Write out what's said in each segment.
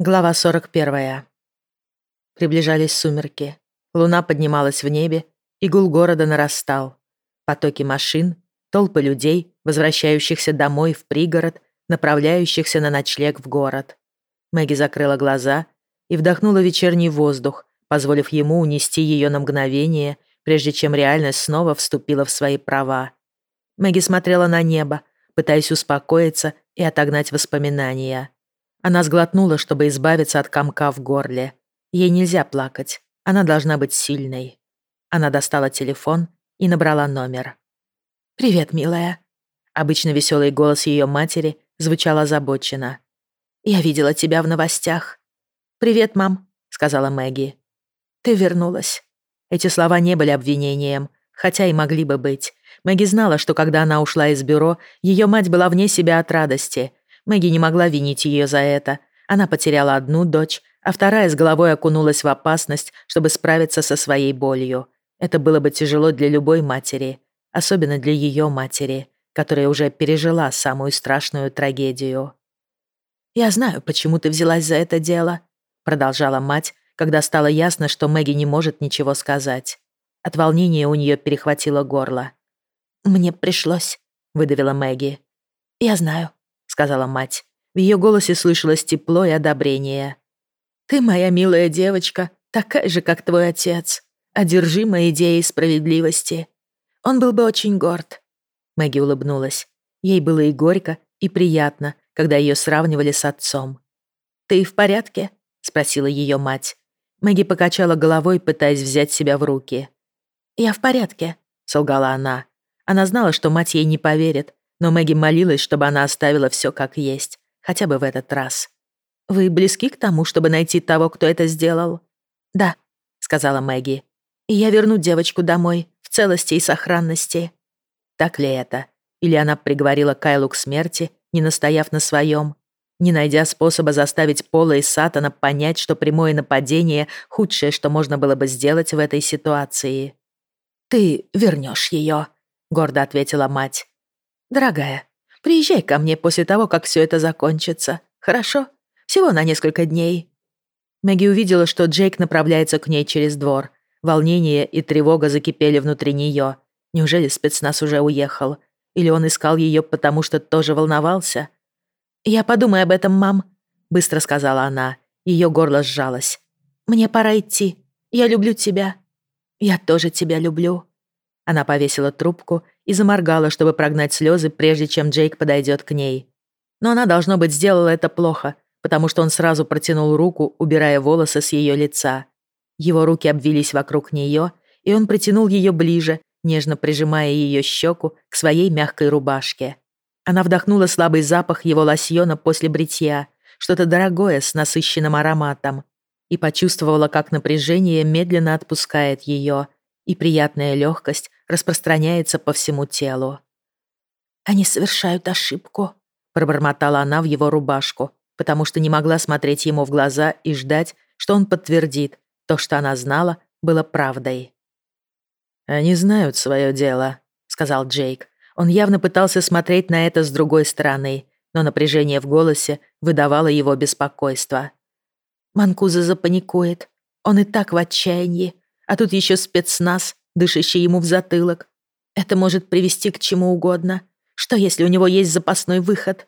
Глава 41. Приближались сумерки. Луна поднималась в небе, и гул города нарастал. Потоки машин, толпы людей, возвращающихся домой в пригород, направляющихся на ночлег в город. Мэгги закрыла глаза и вдохнула вечерний воздух, позволив ему унести ее на мгновение, прежде чем реальность снова вступила в свои права. Мэгги смотрела на небо, пытаясь успокоиться и отогнать воспоминания. Она сглотнула, чтобы избавиться от комка в горле. Ей нельзя плакать. Она должна быть сильной. Она достала телефон и набрала номер. «Привет, милая». Обычно веселый голос ее матери звучал озабоченно. «Я видела тебя в новостях». «Привет, мам», — сказала Мэгги. «Ты вернулась». Эти слова не были обвинением, хотя и могли бы быть. Мэгги знала, что когда она ушла из бюро, ее мать была вне себя от радости, Мэгги не могла винить ее за это. Она потеряла одну дочь, а вторая с головой окунулась в опасность, чтобы справиться со своей болью. Это было бы тяжело для любой матери, особенно для ее матери, которая уже пережила самую страшную трагедию. «Я знаю, почему ты взялась за это дело», — продолжала мать, когда стало ясно, что Мэгги не может ничего сказать. От волнения у нее перехватило горло. «Мне пришлось», — выдавила Мэгги. «Я знаю сказала мать. В ее голосе слышалось тепло и одобрение. «Ты моя милая девочка, такая же, как твой отец, одержимая идеей справедливости. Он был бы очень горд». Мэгги улыбнулась. Ей было и горько, и приятно, когда ее сравнивали с отцом. «Ты в порядке?» — спросила ее мать. Мэгги покачала головой, пытаясь взять себя в руки. «Я в порядке», — солгала она. Она знала, что мать ей не поверит, но Мэгги молилась, чтобы она оставила все как есть, хотя бы в этот раз. «Вы близки к тому, чтобы найти того, кто это сделал?» «Да», — сказала Мэгги. «И я верну девочку домой, в целости и сохранности». Так ли это? Или она приговорила Кайлу к смерти, не настояв на своем, не найдя способа заставить Пола и Сатана понять, что прямое нападение — худшее, что можно было бы сделать в этой ситуации. «Ты вернешь ее», — гордо ответила мать. «Дорогая, приезжай ко мне после того, как все это закончится, хорошо? Всего на несколько дней». Мэгги увидела, что Джейк направляется к ней через двор. Волнение и тревога закипели внутри нее. Неужели спецназ уже уехал? Или он искал ее, потому что тоже волновался? «Я подумаю об этом, мам», — быстро сказала она. Ее горло сжалось. «Мне пора идти. Я люблю тебя». «Я тоже тебя люблю». Она повесила трубку и заморгала, чтобы прогнать слезы, прежде чем Джейк подойдет к ней. Но она, должно быть, сделала это плохо, потому что он сразу протянул руку, убирая волосы с ее лица. Его руки обвились вокруг нее, и он притянул ее ближе, нежно прижимая ее щеку к своей мягкой рубашке. Она вдохнула слабый запах его лосьона после бритья, что-то дорогое с насыщенным ароматом, и почувствовала, как напряжение медленно отпускает ее, и приятная легкость распространяется по всему телу. «Они совершают ошибку», — пробормотала она в его рубашку, потому что не могла смотреть ему в глаза и ждать, что он подтвердит, то, что она знала, было правдой. «Они знают свое дело», — сказал Джейк. Он явно пытался смотреть на это с другой стороны, но напряжение в голосе выдавало его беспокойство. Манкуза запаникует. Он и так в отчаянии. А тут еще спецназ, дышащий ему в затылок. Это может привести к чему угодно. Что, если у него есть запасной выход?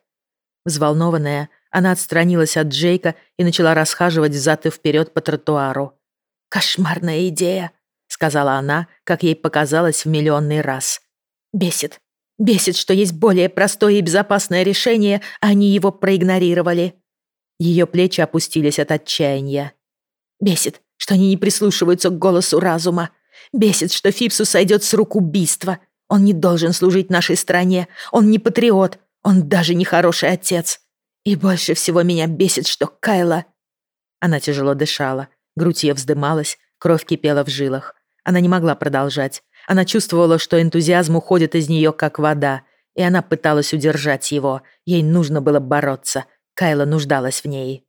Взволнованная, она отстранилась от Джейка и начала расхаживать взад и вперед по тротуару. «Кошмарная идея», — сказала она, как ей показалось в миллионный раз. «Бесит. Бесит, что есть более простое и безопасное решение, а они его проигнорировали». Ее плечи опустились от отчаяния. «Бесит, что они не прислушиваются к голосу разума. Бесит, что Фипсу сойдет с рук убийства. Он не должен служить нашей стране. Он не патриот. Он даже не хороший отец. И больше всего меня бесит, что Кайла...» Она тяжело дышала. Грудь ее вздымалась, кровь кипела в жилах. Она не могла продолжать. Она чувствовала, что энтузиазм уходит из нее, как вода, и она пыталась удержать его. Ей нужно было бороться. Кайла нуждалась в ней.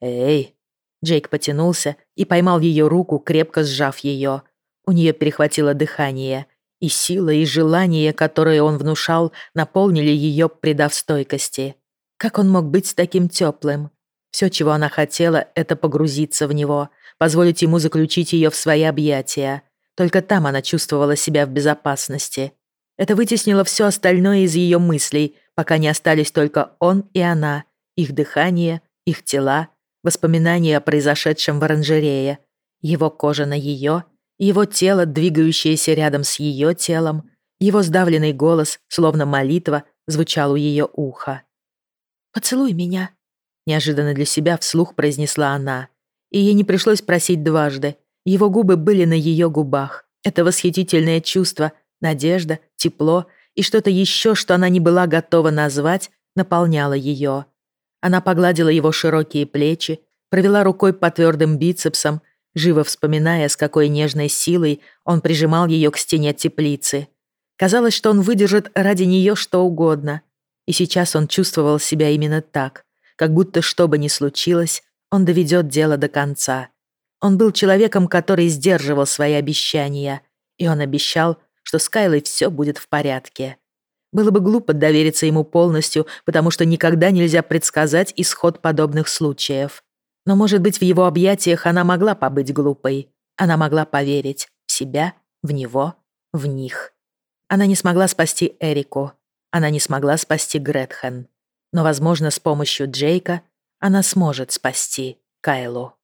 «Эй!» Джейк потянулся и поймал ее руку, крепко сжав ее. У нее перехватило дыхание, и сила, и желание, которые он внушал, наполнили ее, придав стойкости. Как он мог быть таким теплым? Все, чего она хотела, это погрузиться в него, позволить ему заключить ее в свои объятия. Только там она чувствовала себя в безопасности. Это вытеснило все остальное из ее мыслей, пока не остались только он и она, их дыхание, их тела, воспоминания о произошедшем в оранжерее, его кожа на ее, его тело, двигающееся рядом с ее телом, его сдавленный голос, словно молитва, звучал у ее уха. «Поцелуй меня», — неожиданно для себя вслух произнесла она. И ей не пришлось просить дважды. Его губы были на ее губах. Это восхитительное чувство, надежда, тепло и что-то еще, что она не была готова назвать, наполняло ее. Она погладила его широкие плечи, провела рукой по твердым бицепсам, живо вспоминая, с какой нежной силой он прижимал ее к стене теплицы. Казалось, что он выдержит ради нее что угодно. И сейчас он чувствовал себя именно так, как будто что бы ни случилось, он доведет дело до конца. Он был человеком, который сдерживал свои обещания, и он обещал, что с Кайлой все будет в порядке. Было бы глупо довериться ему полностью, потому что никогда нельзя предсказать исход подобных случаев. Но, может быть, в его объятиях она могла побыть глупой. Она могла поверить в себя, в него, в них. Она не смогла спасти Эрику. Она не смогла спасти Гретхен. Но, возможно, с помощью Джейка она сможет спасти Кайлу.